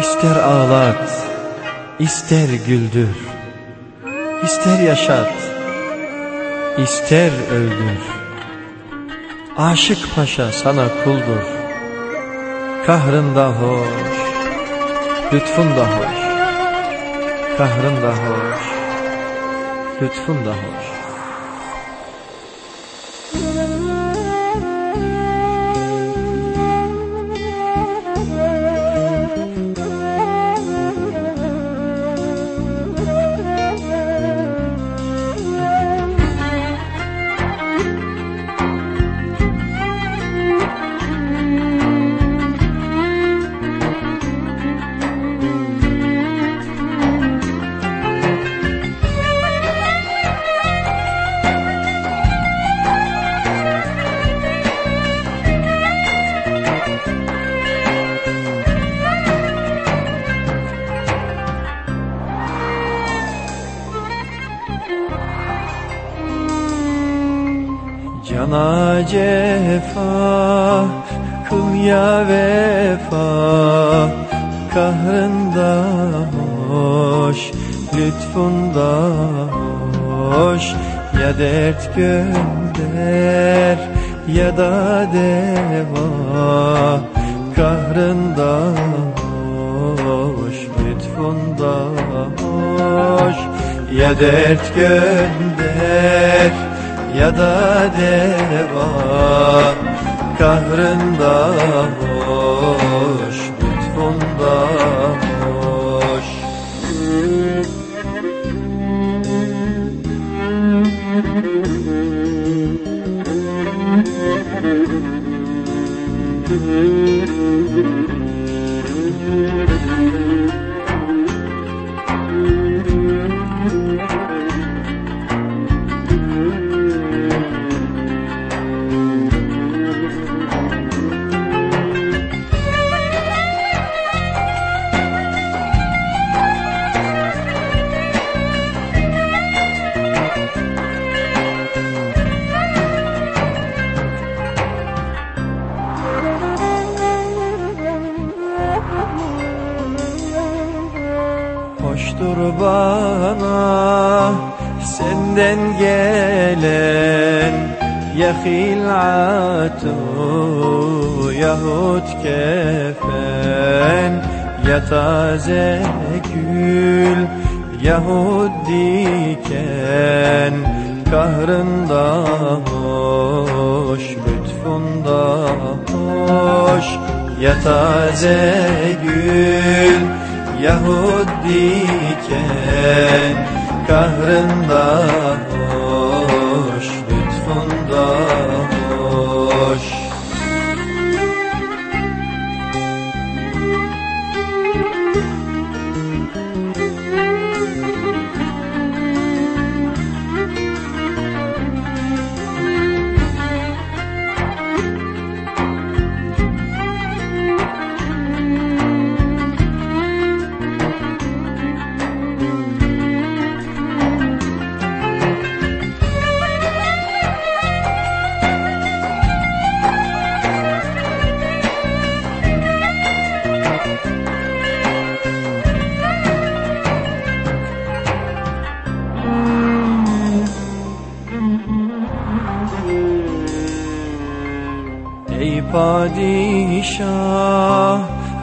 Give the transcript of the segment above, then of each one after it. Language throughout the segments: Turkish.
İster ağlat, ister güldür, ister yaşat, ister öldür. Aşık paşa sana kuldur, kahrında hoş, lütfun da hoş, kahrın da hoş, lütfun da hoş. Cana cefa kıl ya vefa Kahrında hoş lütfunda hoş. Ya dert gönder ya da deva Kahrında hoş lütfunda hoş. Ya dert gönder ya da deva Kahrında hoş, lütfunda hoş Hoştur bana senden gelen Ya hilatu yahut kefen Ya taze gül yahut diken Kahrında hoş lütfunda hoş. Ya taze gül yahut diken Kahrında hoş, padişah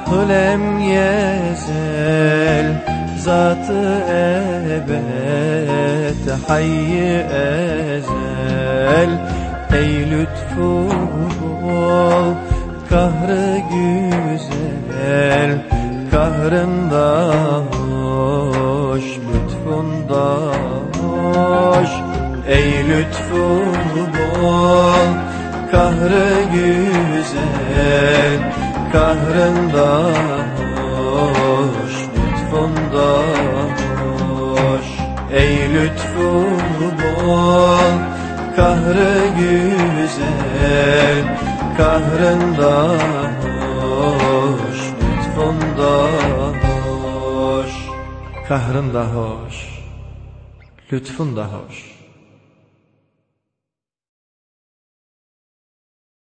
hılem yezel Zatı ebed hayy ezel Ey lütfu bol kahrı güzel Kahrında hoş lütfunda hoş. Ey lütfu bol kahrı güzel Kahrında hoş lütfunda hoş. Ey lütfu bol kahrı güzel Kahrında hoş lütfunda hoş. Kahrında hoş lütfunda hoş